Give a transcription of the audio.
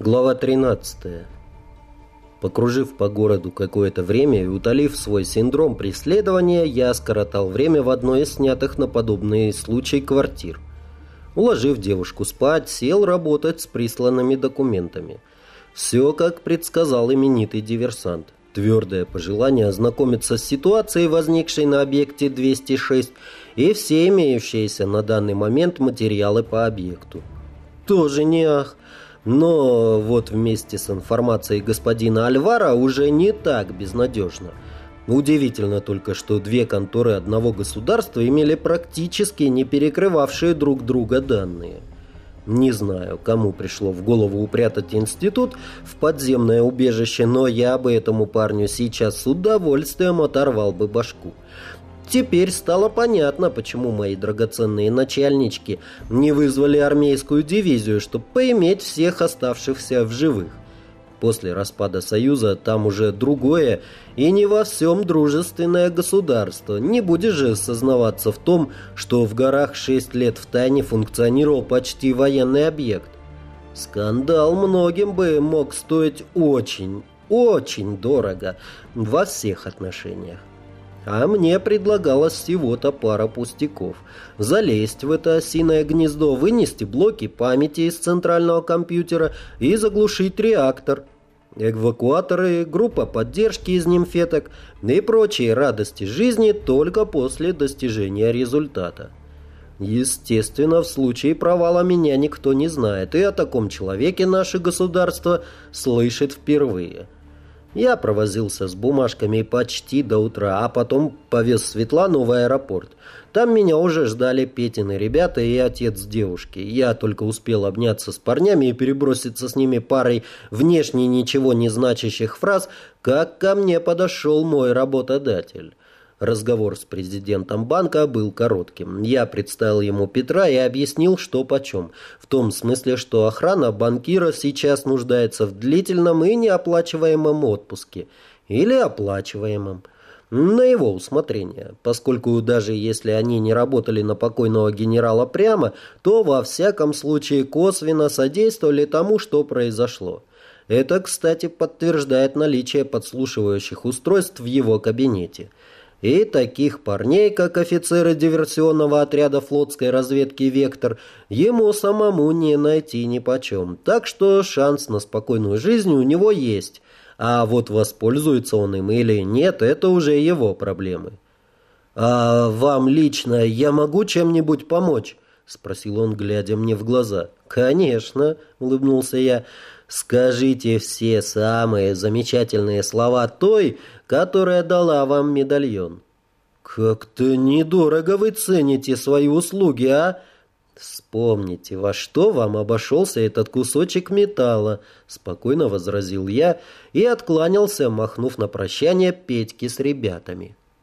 Глава 13. Покружив по городу какое-то время и утолив свой синдром преследования, я скоротал время в одной из снятых на подобные случаи квартир. Уложив девушку спать, сел работать с присланными документами. Все, как предсказал именитый диверсант. Твердое пожелание ознакомиться с ситуацией, возникшей на объекте 206, и все имеющиеся на данный момент материалы по объекту. Тоже не ах. Но вот вместе с информацией господина Альвара уже не так безнадежно. Удивительно только, что две конторы одного государства имели практически не перекрывавшие друг друга данные. Не знаю, кому пришло в голову упрятать институт в подземное убежище, но я бы этому парню сейчас с удовольствием оторвал бы башку. Теперь стало понятно, почему мои драгоценные начальнички не вызвали армейскую дивизию, чтобы поиметь всех оставшихся в живых. После распада Союза там уже другое и не во всем дружественное государство. Не будешь же сознаваться в том, что в горах шесть лет в тайне функционировал почти военный объект. Скандал многим бы мог стоить очень, очень дорого во всех отношениях. А мне предлагалось всего-то пара пустяков. Залезть в это осиное гнездо, вынести блоки памяти из центрального компьютера и заглушить реактор. Эвакуаторы, группа поддержки из нимфеток и прочие радости жизни только после достижения результата. Естественно, в случае провала меня никто не знает, и о таком человеке наше государство слышит впервые. Я провозился с бумажками почти до утра, а потом повез Светлану в аэропорт. Там меня уже ждали Петины ребята и отец девушки. Я только успел обняться с парнями и переброситься с ними парой внешне ничего не значащих фраз, как ко мне подошел мой работодатель. Разговор с президентом банка был коротким. Я представил ему Петра и объяснил, что почем. В том смысле, что охрана банкира сейчас нуждается в длительном и неоплачиваемом отпуске. Или оплачиваемом. На его усмотрение, поскольку даже если они не работали на покойного генерала прямо, то во всяком случае косвенно содействовали тому, что произошло. Это, кстати, подтверждает наличие подслушивающих устройств в его кабинете. И таких парней, как офицеры диверсионного отряда флотской разведки «Вектор», ему самому не найти нипочем. Так что шанс на спокойную жизнь у него есть. А вот воспользуется он им или нет, это уже его проблемы. «А вам лично я могу чем-нибудь помочь?» — спросил он, глядя мне в глаза. «Конечно», — улыбнулся я. «Скажите все самые замечательные слова той, которая дала вам медальон». «Как-то недорого вы цените свои услуги, а?» «Вспомните, во что вам обошелся этот кусочек металла», — спокойно возразил я и откланялся, махнув на прощание Петьке с ребятами.